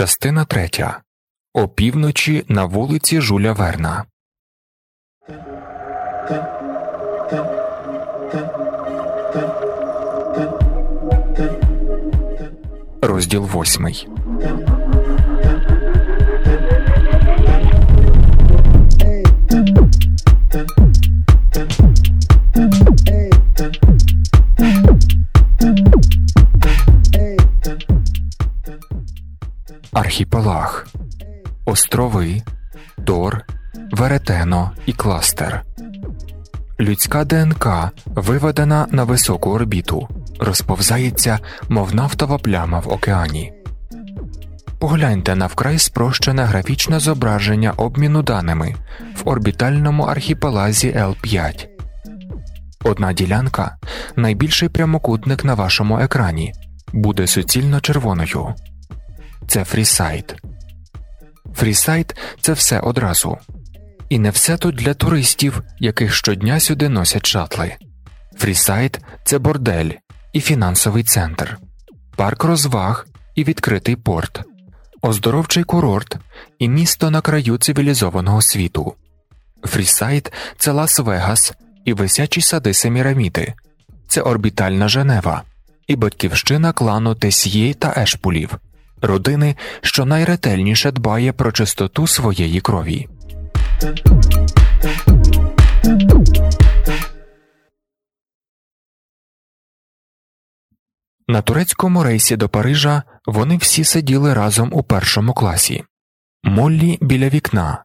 Частина третя. Опівночі на вулиці Жуля Верна. Розділ восьмий. Архіпелаг Острови Тор Веретено і Кластер. Людська ДНК виведена на високу орбіту, розповзається, мов нафтова пляма в океані. Погляньте на вкрай спрощене графічне зображення обміну даними в орбітальному архіпелазі Л5. Одна ділянка найбільший прямокутник на вашому екрані буде суцільно червоною. Це фрісайт. Фрісайт це все одразу. І не все тут для туристів, яких щодня сюди носять шатли. Фрісайт це бордель і фінансовий центр, парк розваг і відкритий порт, оздоровчий курорт і місто на краю цивілізованого світу. Фрісайт це Лас-Вегас і висячі сади Семіраміди, це орбітальна Женева і батьківщина клану Тесьє та Ешпулів, родини, що найретельніше дбає про чистоту своєї крові. На турецькому рейсі до Парижа вони всі сиділи разом у першому класі Моллі біля вікна,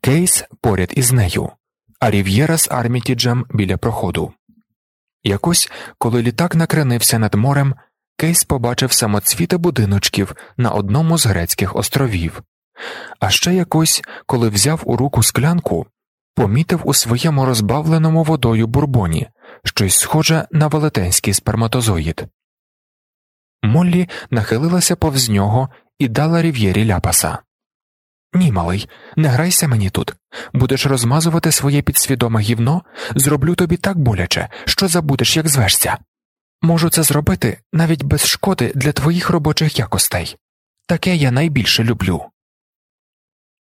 Кейс поряд із нею, а Рів'єра з Армітіджем біля проходу. Якось, коли літак накренився над морем, Кейс побачив самоцвіти будиночків на одному з грецьких островів, а ще якось, коли взяв у руку склянку, помітив у своєму розбавленому водою бурбоні щось схоже на велетенський сперматозоїд. Моллі нахилилася повз нього і дала рів'єрі ляпаса. Ні, малий, не грайся мені тут. Будеш розмазувати своє підсвідоме гівно, зроблю тобі так боляче, що забудеш, як звешся. Можу це зробити навіть без шкоди для твоїх робочих якостей. Таке я найбільше люблю.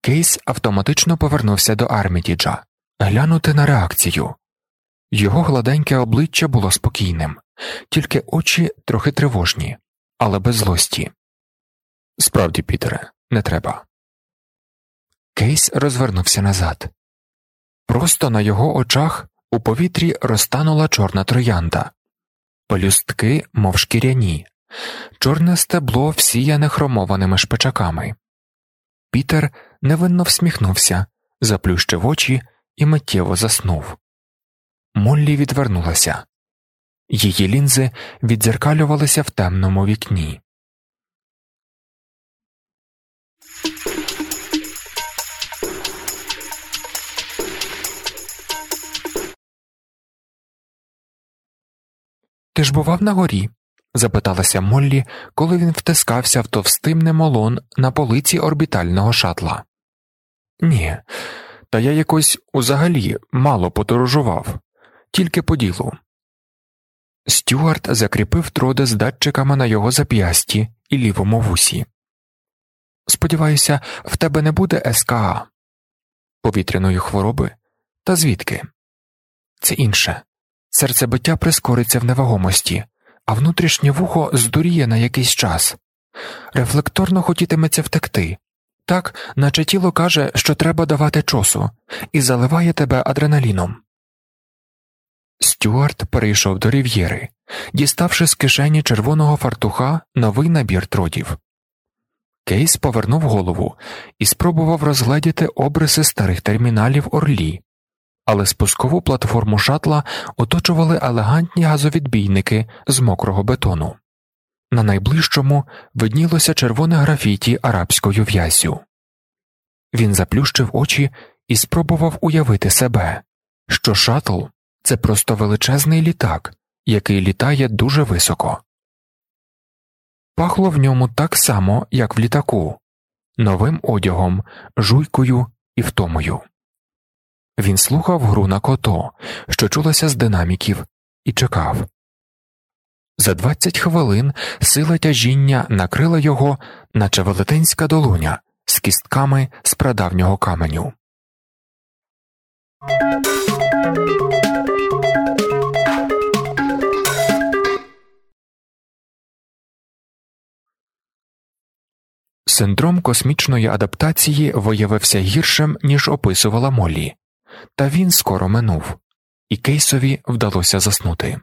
Кейс автоматично повернувся до Армітіджа глянути на реакцію. Його гладеньке обличчя було спокійним, тільки очі трохи тривожні, але без злості. Справді, Пітере, не треба. Кейс розвернувся назад. Просто на його очах у повітрі розтанула чорна троянда, пелюстки, мов шкіряні, чорне стебло всіяне хромованими шпичаками. Пітер невинно всміхнувся, заплющив очі і миттєво заснув. Моллі відвернулася. Її лінзи віддзеркалювалися в темному вікні. Ти ж бував на горі? запиталася Моллі, коли він втискався в товстим немолон на полиці орбітального шатла. Ні, та я якось узагалі мало подорожував, тільки по ділу. Стюарт закріпив троди з датчиками на його зап'ясті і лівому вусі. Сподіваюся, в тебе не буде СКА, повітряної хвороби, та звідки? Це інше. Серцебиття прискориться в невагомості, а внутрішнє вухо здуріє на якийсь час. Рефлекторно хотітиметься втекти, так, наче тіло каже, що треба давати чосу, і заливає тебе адреналіном. Стюарт перейшов до рів'єри, діставши з кишені червоного фартуха новий набір тродів. Кейс повернув голову і спробував розгледіти обриси старих терміналів Орлі, але спускову платформу шатла оточували елегантні газовідбійники з мокрого бетону. На найближчому виднілося червоне графіті арабською в'язю. Він заплющив очі і спробував уявити себе, що шатл це просто величезний літак, який літає дуже високо. Пахло в ньому так само, як в літаку, новим одягом, жуйкою і втомою. Він слухав гру на кото, що чулося з динаміків, і чекав. За двадцять хвилин сила тяжіння накрила його, наче велетенська долоня з кістками з прадавнього каменю. Синдром космічної адаптації виявився гіршим, ніж описувала Моллі, та він скоро минув, і Кейсові вдалося заснути.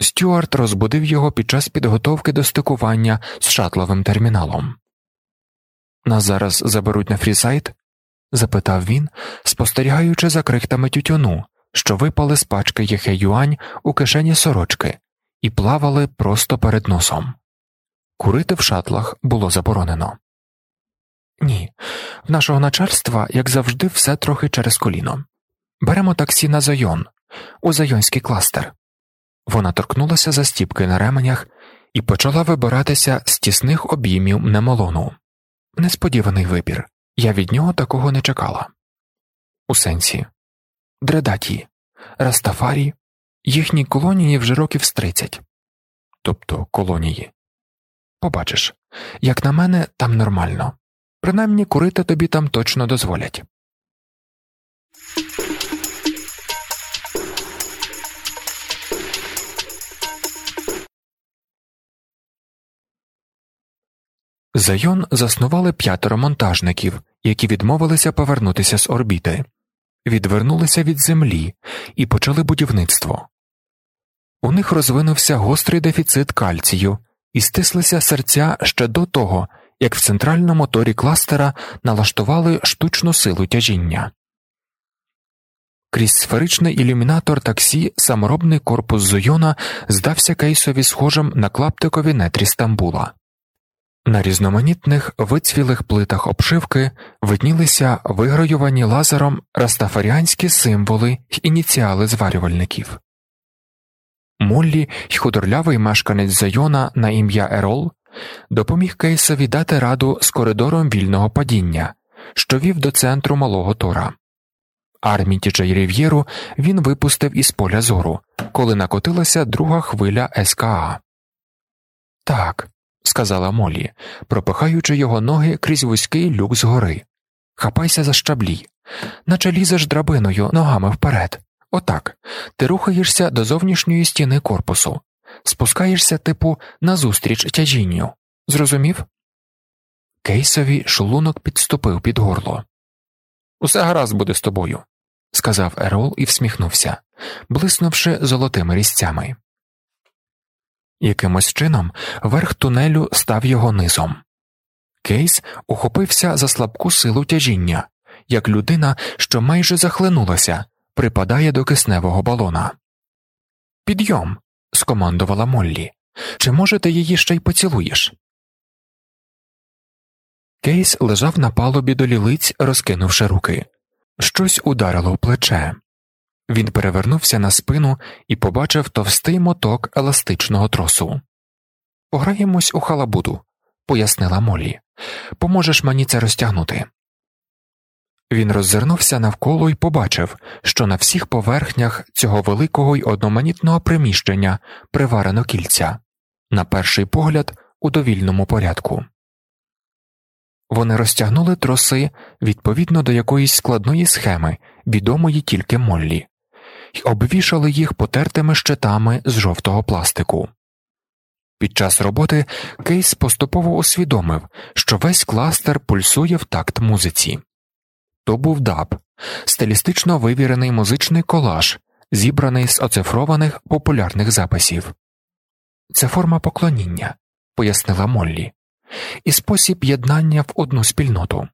Стюарт розбудив його під час підготовки до стикування з шатловим терміналом. Нас зараз заберуть на фрісайт? запитав він, спостерігаючи за крихтами тютюну, що випали з пачки Єхе-Юань у кишені сорочки, і плавали просто перед носом. Курити в шатлах було заборонено. Ні, в нашого начальства, як завжди, все трохи через коліно. Беремо таксі на Зайон, у Зайонський кластер. Вона торкнулася за стіпки на ременях і почала вибиратися з тісних обіймів немолону. Несподіваний вибір. Я від нього такого не чекала. У сенсі Дредаті, Растафарі, їхні колонії вже років з тридцять. Тобто колонії. Побачиш, як на мене, там нормально. Принаймні курити тобі там точно дозволять. Зайон заснували п'ятеро монтажників, які відмовилися повернутися з орбіти, відвернулися від землі і почали будівництво. У них розвинувся гострий дефіцит кальцію і стислися серця ще до того, як в центральному моторі кластера налаштували штучну силу тяжіння. Крізь сферичний ілюмінатор таксі саморобний корпус Зойона здався кейсові схожим на клаптикові нетрі Стамбула. На різноманітних вицвілих плитах обшивки виднілися виграювані лазером растафаріанські символи й ініціали зварювальників. Моллі й худорлявий мешканець Зайона на ім'я Ерол допоміг Кейсові дати раду з коридором вільного падіння, що вів до центру малого Тора. Армітіджа й Рів'єру він випустив із поля зору, коли накотилася друга хвиля СКА. Так, сказала Молі, пропихаючи його ноги крізь вузький люк згори. Хапайся за щаблі, наче лізеш драбиною ногами вперед. Отак ти рухаєшся до зовнішньої стіни корпусу, спускаєшся, типу, назустріч тяжінню. Зрозумів? Кейсові шлунок підступив під горло. Усе гаразд буде з тобою, сказав Ерол і всміхнувся, блиснувши золотими різцями. Якимось чином верх тунелю став його низом. Кейс ухопився за слабку силу тяжіння, як людина, що майже захлинулася, припадає до кисневого балона. Підйом. Скомандувала Моллі. Чи може ти її ще й поцілуєш? Кейс лежав на палубі до лілиць, розкинувши руки. Щось ударило в плече. Він перевернувся на спину і побачив товстий моток еластичного тросу. Пограємось у халабуду, пояснила Моллі. Поможеш мені це розтягнути. Він роззирнувся навколо і побачив, що на всіх поверхнях цього великого й одноманітного приміщення приварено кільця, на перший погляд, у довільному порядку. Вони розтягнули троси відповідно до якоїсь складної схеми, відомої тільки Моллі й обвішали їх потертими щитами з жовтого пластику. Під час роботи Кейс поступово усвідомив, що весь кластер пульсує в такт музиці. То був даб, стилістично вивірений музичний колаж, зібраний з оцифрованих популярних записів. Це форма поклоніння, пояснила Моллі, і спосіб єднання в одну спільноту.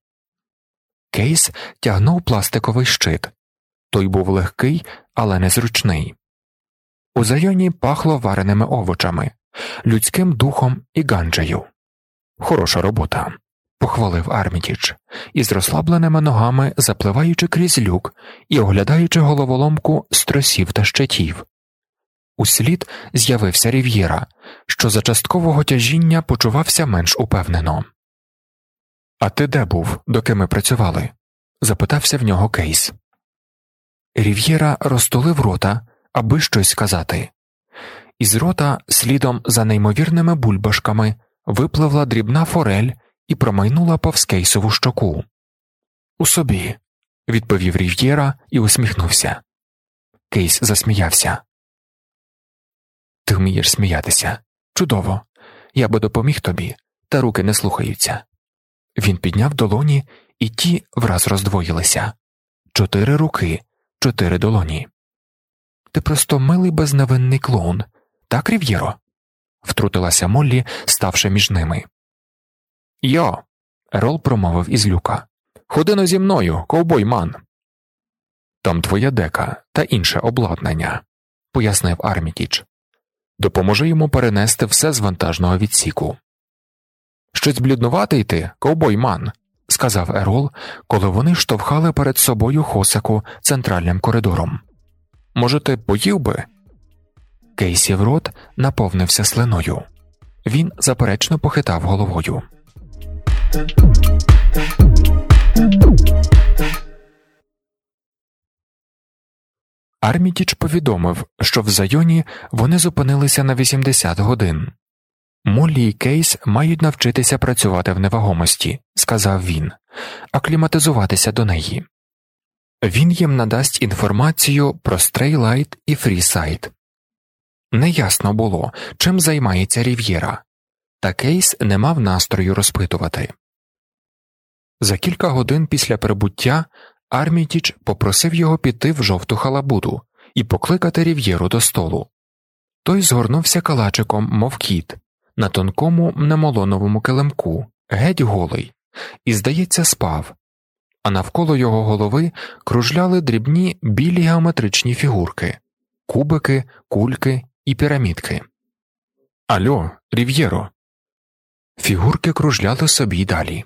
Кейс тягнув пластиковий щит, той був легкий, але незручний. У зайоні пахло вареними овочами, людським духом і ганджею. Хороша робота, похвалив Армітіч, із розслабленими ногами запливаючи крізь люк і оглядаючи головоломку з тросів та щитів. Услід з'явився Рів'єра, що за часткового тяжіння почувався менш упевнено. А ти де був, доки ми працювали? запитався в нього Кейс. Рів'єра розтулив рота, аби щось сказати. Із рота, слідом за неймовірними бульбашками, випливла дрібна форель і промайнула повз кейсову щоку. У собі, відповів Рів'єра і усміхнувся. Кейс засміявся. Ти вмієш сміятися. Чудово. Я би допоміг тобі, та руки не слухаються. Він підняв долоні, і ті враз роздвоїлися чотири руки, чотири долоні. Ти просто милий безневинний клоун, так, Рів'єро? втрутилася Моллі, ставши між ними. Аерол промовив із люка. Ходи-но зі мною, ковбой ман. Там твоя дека та інше обладнання, пояснив Армітідж. Допоможи йому перенести все з вантажного відсіку. Щось бліднуватий ти, ковбой ман, сказав Ерол, коли вони штовхали перед собою хосаку центральним коридором. Може, ти поїв би? Кейсів рот наповнився слиною. Він заперечно похитав головою. Армітідж повідомив, що в Зайоні вони зупинилися на 80 годин. Моллі і Кейс мають навчитися працювати в невагомості, сказав він, акліматизуватися до неї. Він їм надасть інформацію про Стрейлайт і Фрісайд. Неясно було, чим займається Рів'єра, та Кейс не мав настрою розпитувати. За кілька годин після прибуття Армітіч попросив його піти в жовту халабуду і покликати Рів'єру до столу. Той згорнувся калачиком, мов кіт, на тонкому немолоновому килимку, геть голий, і, здається, спав, а навколо його голови кружляли дрібні білі геометричні фігурки, кубики, кульки і пірамідки. Альо, Рів'єро. Фігурки кружляли собі далі.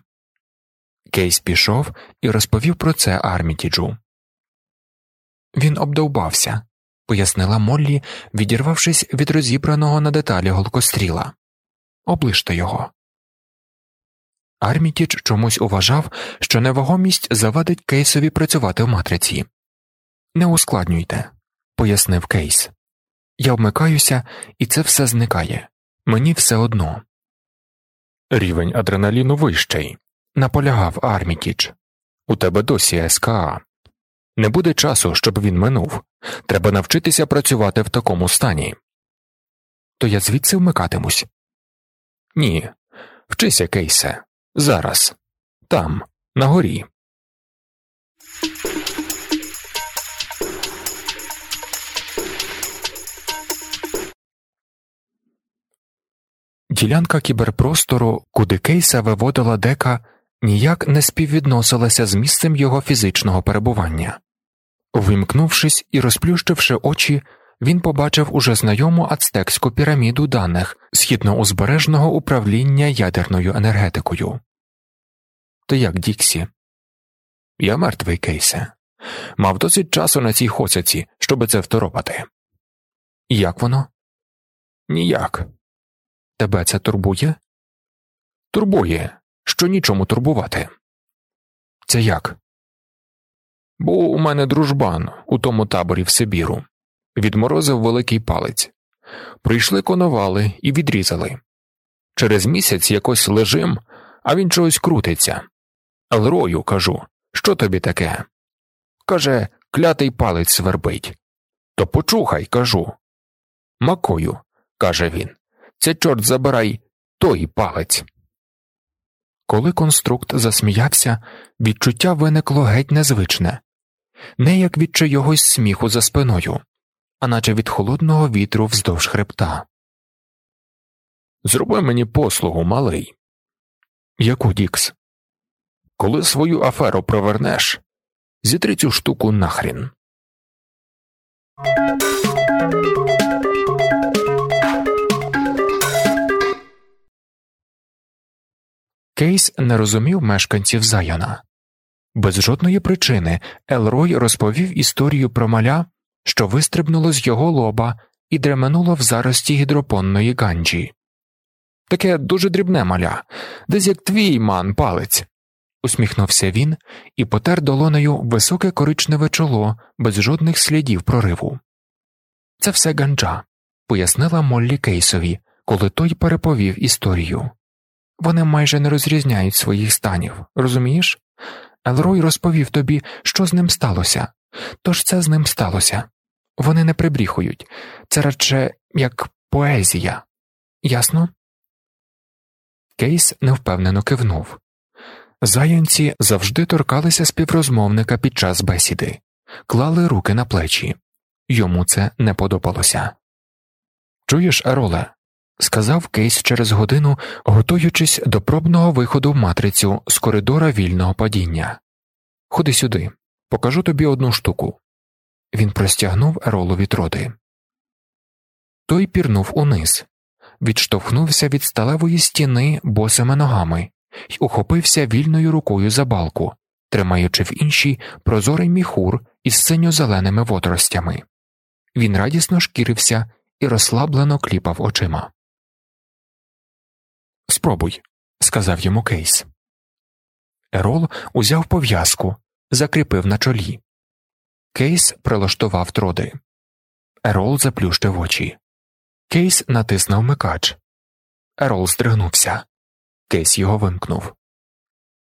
Кейс пішов і розповів про це Армітіджу. Він обдовбався, пояснила Моллі, відірвавшись від розібраного на деталі голкостріла. Облиште його. Армітідж чомусь уважав, що невагомість завадить Кейсові працювати в матриці. Не ускладнюйте, пояснив Кейс. Я вмикаюся, і це все зникає. Мені все одно. Рівень адреналіну вищий, наполягав Армітіч. У тебе досі СКА. Не буде часу, щоб він минув. Треба навчитися працювати в такому стані. То я звідси вмикатимусь. Ні. Вчися, Кейсе. Зараз. Там, на горі. Ділянка кіберпростору, куди Кейса виводила дека, ніяк не співвідносилася з місцем його фізичного перебування. Вимкнувшись і розплющивши очі, він побачив уже знайому ацтекську піраміду даних східноузбережного управління ядерною енергетикою. Ти як, Діксі? Я мертвий Кейсе. Мав досить часу на цій хосяці, щоби це второпати. Як воно? Ніяк. Тебе це турбує? Турбує, що нічому турбувати. Це як? Бо у мене дружбан у тому таборі в Сибіру. Відморозив великий палець. Прийшли коновали і відрізали. Через місяць якось лежим, а він чогось крутиться. Елрою, кажу, що тобі таке? Каже, клятий палець свербить. То почухай, кажу. Макою, каже він. Це чорт забирай той палець. Коли конструкт засміявся, відчуття виникло геть незвичне, не як від чогось сміху за спиною, а наче від холодного вітру вздовж хребта. Зроби мені послугу, малий. Яку Дікс? Коли свою аферу провернеш, зітри цю штуку нахрін. Кейс не розумів мешканців Зайона. Без жодної причини Ерол розповів історію про маля, що вистрибнуло з його лоба і дременуло в зарості гідропонної ганджі. Таке дуже дрібне маля, десь як твій ман палець. усміхнувся він і потер долонею високе коричневе чоло без жодних слідів прориву. Це все ганджа, пояснила Моллі Кейсові, коли той переповів історію. Вони майже не розрізняють своїх станів, розумієш? Елрой розповів тобі, що з ним сталося, тож це з ним сталося. Вони не прибріхують, це радше як поезія. Ясно? Кейс невпевнено кивнув. Зайонці завжди торкалися співрозмовника під час бесіди, клали руки на плечі. Йому це не подобалося. Чуєш, Ероле? Сказав Кейс через годину, готуючись до пробного виходу в матрицю з коридора вільного падіння. Ходи сюди, покажу тобі одну штуку. Він простягнув Еролові троти. Той пірнув униз, відштовхнувся від сталевої стіни босими ногами і ухопився вільною рукою за балку, тримаючи в іншій прозорий міхур із синьо-зеленими водоростями. Він радісно шкірився і розслаблено кліпав очима. Спробуй, сказав йому Кейс. Ерол узяв пов'язку, закріпив на чолі. Кейс прилаштував троди. Ерол заплющив очі. Кейс натиснув вмикач. Ерол здригнувся. Кейс його вимкнув.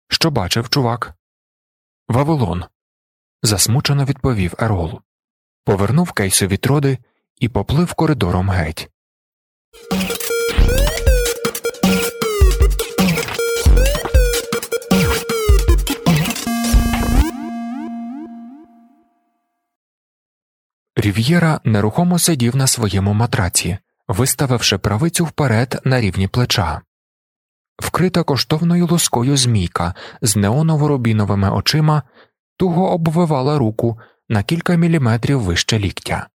Що бачив, чувак? Вавилон. засмучено відповів Ерол. Повернув Кейсові троди і поплив коридором геть. Рів'єра нерухомо сидів на своєму матраці, виставивши правицю вперед на рівні плеча. Вкрита коштовною лускою змійка з неоново-рубіновими очима туго обвивала руку на кілька міліметрів вище ліктя.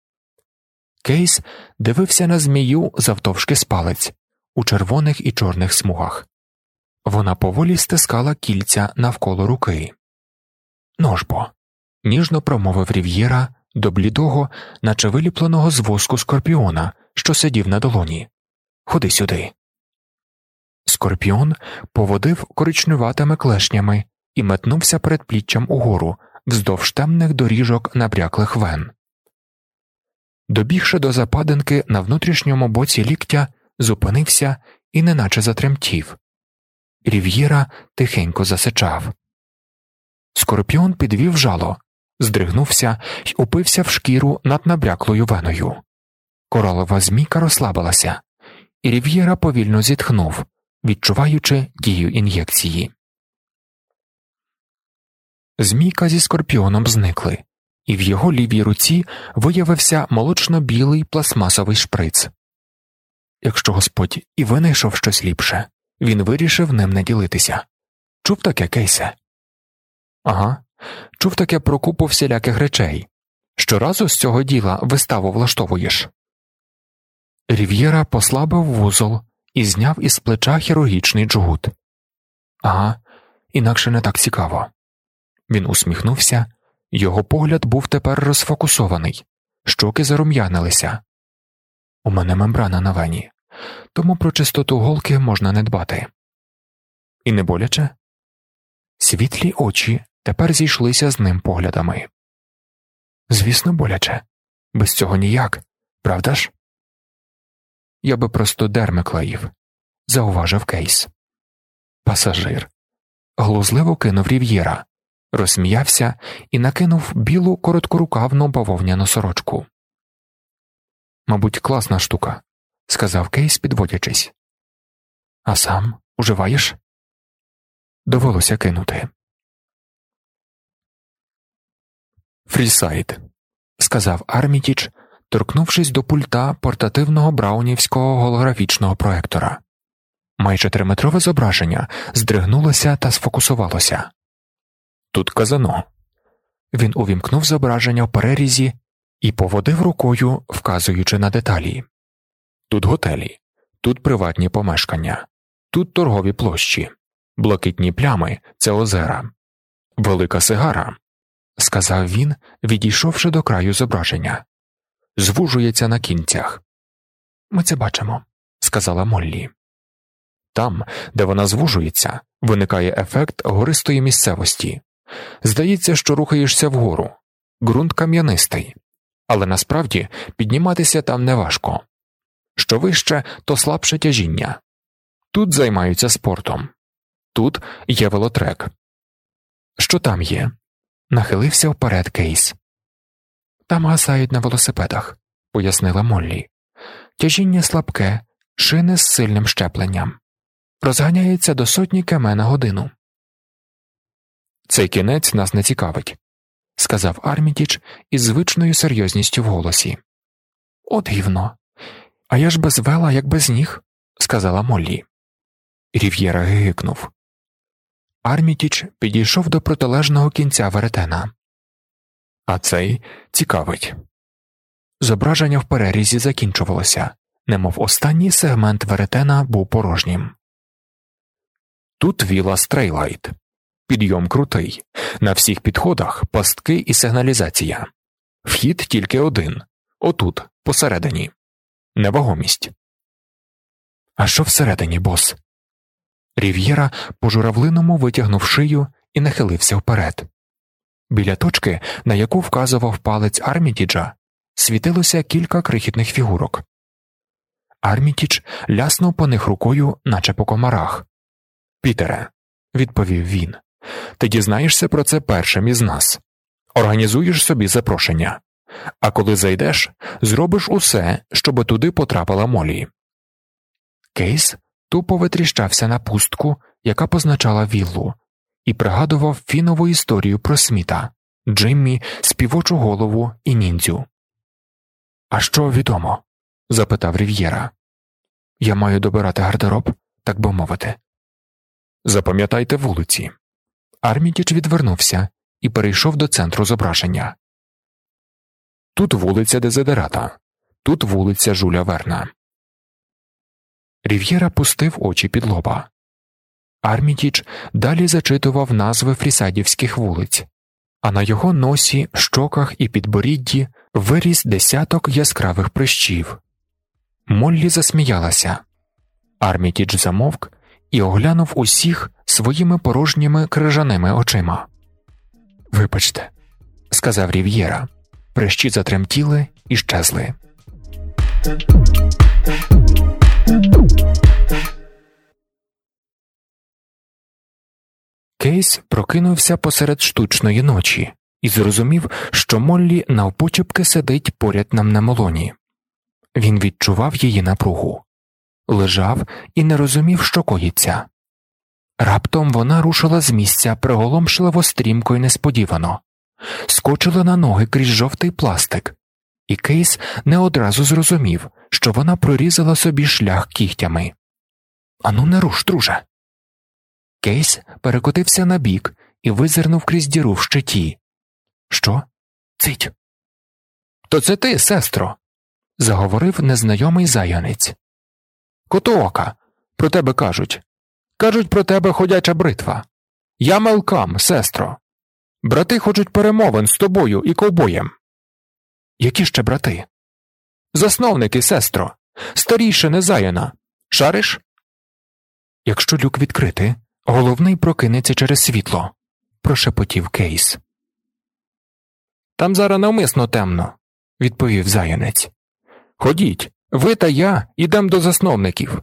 Кейс дивився на змію завтовшки з палець у червоних і чорних смугах. Вона поволі стискала кільця навколо руки. Ножбо, ніжно промовив Рів'єра до блідого, наче виліпленого з воску скорпіона, що сидів на долоні. Ходи сюди. Скорпіон поводив коричневатими клешнями і метнувся перед пліччям угору вздовж темних доріжок набряклих вен. Добігши до западинки на внутрішньому боці ліктя, зупинився і неначе затремтів. Рів'єра тихенько засичав. Скорпіон підвів жало, здригнувся й упився в шкіру над набряклою веною. Коралова змійка розслабилася, і Рів'єра повільно зітхнув, відчуваючи дію ін'єкції. Змійка зі скорпіоном зникли, і в його лівій руці виявився молочно білий пластмасовий шприц. Якщо господь і винайшов щось ліпше, він вирішив ним не ділитися. Чув таке кейсе? Ага, чув таке про купу всіляких речей. Щоразу з цього діла виставу влаштовуєш. Рів'єра послабив вузол і зняв із плеча хірургічний джгут. Ага, інакше не так цікаво. Він усміхнувся, його погляд був тепер розфокусований, щоки зарум'янилися. У мене мембрана на вені, тому про чистоту голки можна не дбати. І не боляче? Світлі очі тепер зійшлися з ним поглядами. Звісно, боляче, без цього ніяк, правда ж? Я би просто дерми клеїв, зауважив Кейс. Пасажир глузливо кинув рів'єра, розсміявся і накинув білу короткорукавну бавовняну сорочку. Мабуть, класна штука, сказав Кейс, підводячись. А сам уживаєш? Довелося кинути. Фрісайд, сказав Армітіч, торкнувшись до пульта портативного браунівського голографічного проектора. Майже триметрове зображення здригнулося та сфокусувалося. Тут казано. Він увімкнув зображення в перерізі і поводив рукою, вказуючи на деталі. Тут готелі, тут приватні помешкання, тут торгові площі, блакитні плями це озера, велика сигара, сказав він, відійшовши до краю зображення. Звужується на кінцях. Ми це бачимо, сказала Моллі. Там, де вона звужується, виникає ефект гористої місцевості. Здається, що рухаєшся вгору, ґрунт кам'янистий, але насправді підніматися там неважко. Що вище, то слабше тяжіння. Тут займаються спортом, тут є велотрек. Що там є? Нахилився вперед Кейс. Там гасають на велосипедах, пояснила Моллі. Тяжіння слабке, шини з сильним щепленням. Розганяється до сотні км на годину. Цей кінець нас не цікавить, сказав Армітіч із звичною серйозністю в голосі. От гівно. А я ж без вела, як без ніг, сказала Моллі. Рів'єра гигикнув. Армітіч підійшов до протилежного кінця веретена. А цей цікавить. Зображення в перерізі закінчувалося, немов останній сегмент веретена був порожнім. Тут віла Стрейлайт. Підйом крутий, на всіх підходах пастки і сигналізація. Вхід тільки один отут, посередині. Невагомість. А що всередині, бос? Рів'єра по журавлиному витягнув шию і нахилився вперед. Біля точки, на яку вказував палець Армітіджа, світилося кілька крихітних фігурок. Армітіч ляснув по них рукою, наче по комарах. Пітере, відповів він, ти дізнаєшся про це першим із нас. Організуєш собі запрошення, а коли зайдеш, зробиш усе, щоб туди потрапила Молі. Кейс тупо витріщався на пустку, яка позначала віллу, і пригадував фінову історію про сміта, Джиммі, співочу голову і ніндзю. А що відомо? запитав Рів'єра. Я маю добирати гардероб, так би мовити. Запам'ятайте вулиці. Армітіч відвернувся і перейшов до центру зображення. Тут вулиця Дезидерата, тут вулиця Жуля Верна. Рів'єра пустив очі під лоба. Армітіч далі зачитував назви фрісадівських вулиць, а на його носі, щоках і підборідді виріс десяток яскравих прищів. Моллі засміялася. Армітіч замовк і оглянув усіх своїми порожніми крижаними очима. Вибачте, сказав Рів'єра. Прищі затремтіли і щезли. Кейс прокинувся посеред штучної ночі і зрозумів, що Моллі навпочепки сидить поряд нам на молоні. Він відчував її напругу, лежав і не розумів, що коїться. Раптом вона рушила з місця приголомшливо стрімко і несподівано, скочила на ноги крізь жовтий пластик, і Кейс не одразу зрозумів, що вона прорізала собі шлях кігтями. Ану, не руш, друже. Кейс перекотився на бік і визирнув крізь діру в щиті. Що? Цить. То це ти, сестро, заговорив незнайомий заянець. Котоока, про тебе кажуть. Кажуть про тебе ходяча бритва. Я Мелкам, сестро. Брати хочуть перемовин з тобою і ковбоєм. Які ще брати? Засновники, сестро, старіше незаяна. Шариш? Якщо люк відкрити, головний прокинеться через світло, прошепотів Кейс. Там зараз навмисно темно, відповів заянець. Ходіть, ви та я ідем до засновників.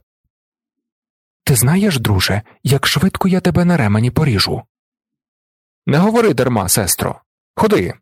Ти знаєш, друже, як швидко я тебе на ремені поріжу. Не говори дарма, сестро. Ходи.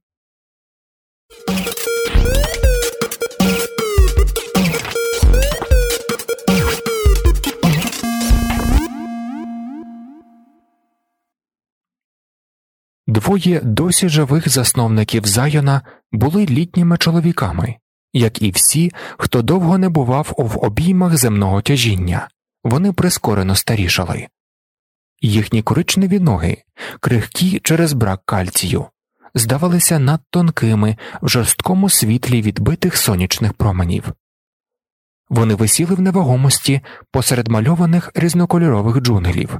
Двоє досі живих засновників Зайона були літніми чоловіками, як і всі, хто довго не бував в обіймах земного тяжіння, вони прискорено старішали. Їхні коричневі ноги, крихкі через брак кальцію, здавалися надтонкими в жорсткому світлі відбитих сонячних променів. Вони висіли в невагомості посеред мальованих різнокольорових джунглів,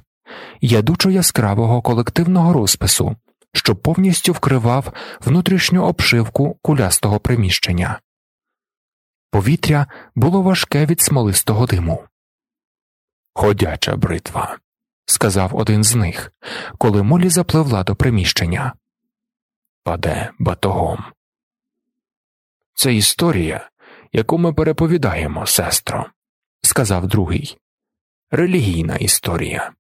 ядучо яскравого колективного розпису, що повністю вкривав внутрішню обшивку кулястого приміщення. Повітря було важке від смолистого диму. Ходяча бритва, сказав один з них, коли Молі запливла до приміщення. Паде батогом. Це історія, яку ми переповідаємо, сестро, сказав другий. релігійна історія.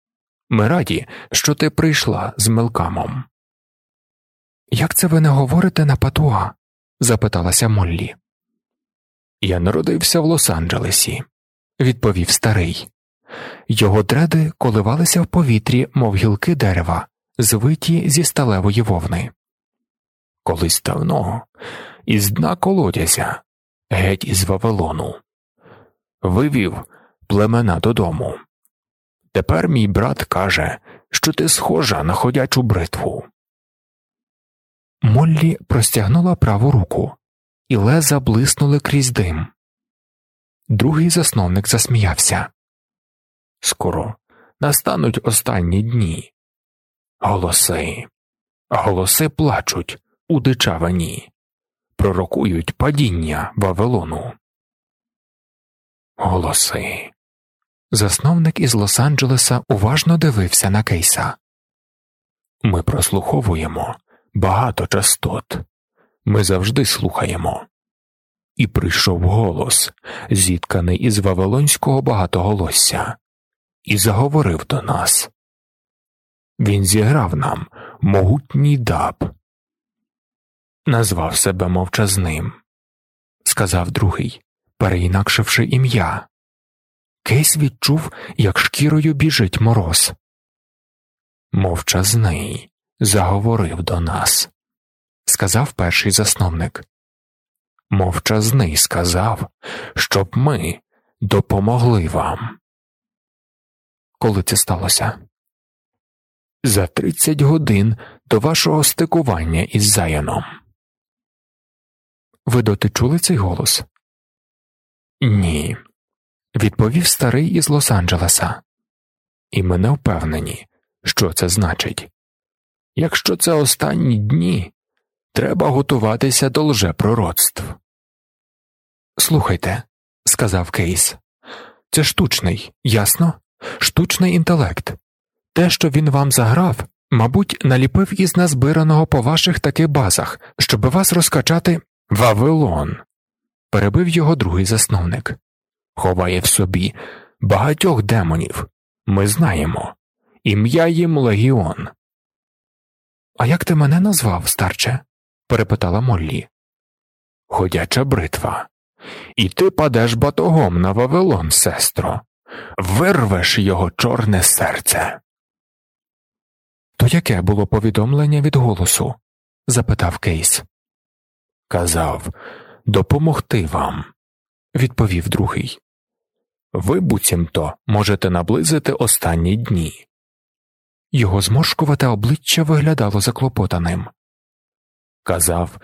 Ми раді, що ти прийшла з Мелкамом. Як це ви не говорите на патуа? запиталася Моллі. Я народився в Лос-Анджелесі, відповів старий. Його дреди коливалися в повітрі, мов гілки дерева, звиті зі сталевої вовни. Колись давно, із дна колодязя, геть із Вавилону, вивів племена додому. Тепер мій брат каже, що ти схожа на ходячу бритву. Моллі простягнула праву руку, і леза блиснули крізь дим. Другий засновник засміявся. Скоро настануть останні дні. Голоси, голоси плачуть у дичавині, пророкують падіння Вавилону. Голоси. Засновник із Лос-Анджелеса уважно дивився на кейса. Ми прослуховуємо багато частот. Ми завжди слухаємо. І прийшов голос, зітканий із Вавилонського багатоголосся, і заговорив до нас. Він зіграв нам могутній даб, назвав себе мовчазним, сказав другий, переінакшивши ім'я. Кейс відчув, як шкірою біжить мороз. Мовчазний заговорив до нас, сказав перший засновник. Мовчазний сказав, щоб ми допомогли вам. Коли це сталося? За тридцять годин до вашого стикування із Заяном. Ви доти чули цей голос? Ні, відповів старий із Лос-Анджелеса. І ми не впевнені, що це значить. Якщо це останні дні, треба готуватися до лжепророцтв. Слухайте, сказав Кейс, це штучний, ясно? Штучний інтелект. Те, що він вам заграв, мабуть, наліпив із назбираного по ваших таки базах, щоб вас розкачати Вавилон, перебив його другий засновник. Ховає в собі багатьох демонів. Ми знаємо. Ім'я їм Легіон. А як ти мене назвав, старче? перепитала Моллі. Ходяча бритва. І ти падеш батогом на Вавилон, сестро, вирвеш його чорне серце. То яке було повідомлення від голосу? запитав Кейс. Казав допомогти вам, відповів другий. Ви буцімто можете наблизити останні дні. Його зморшкувате обличчя виглядало заклопотаним. Казав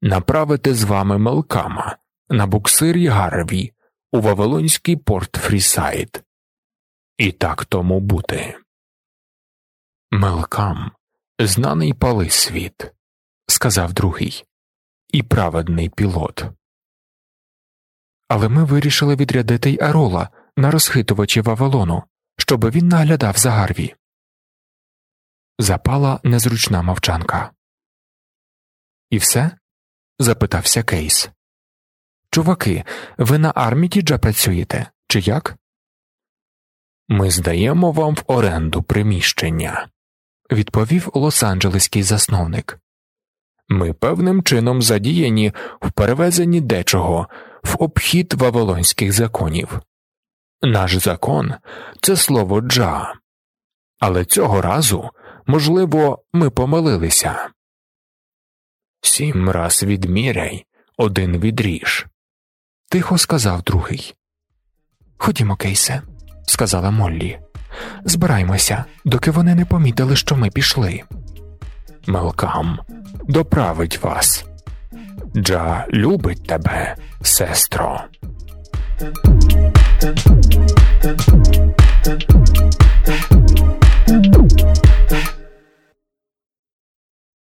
направити з вами Мелкама на буксирі Гарві у Вавилонський порт Фрісайд. І так тому бути. Мелкам, знаний пали світ, сказав другий, і праведний пілот. Але ми вирішили відрядити й Арола на розхитувачі Вавилону, щоби він наглядав за Гарві. Запала незручна мовчанка. І все? запитався Кейс. Чуваки, ви на Армітіджа працюєте, чи як? Ми здаємо вам в оренду приміщення, відповів лос-анджелеський засновник. Ми певним чином задіяні в перевезенні дечого в обхід вавилонських законів. Наш закон це слово джа, але цього разу, Можливо, ми помилилися. Сім раз відміряй, один відріж, тихо сказав другий. Ходімо, Кейсе, сказала Моллі. Збираймося, доки вони не помітили, що ми пішли. Мелкам доправить вас. Джа любить тебе, сестро.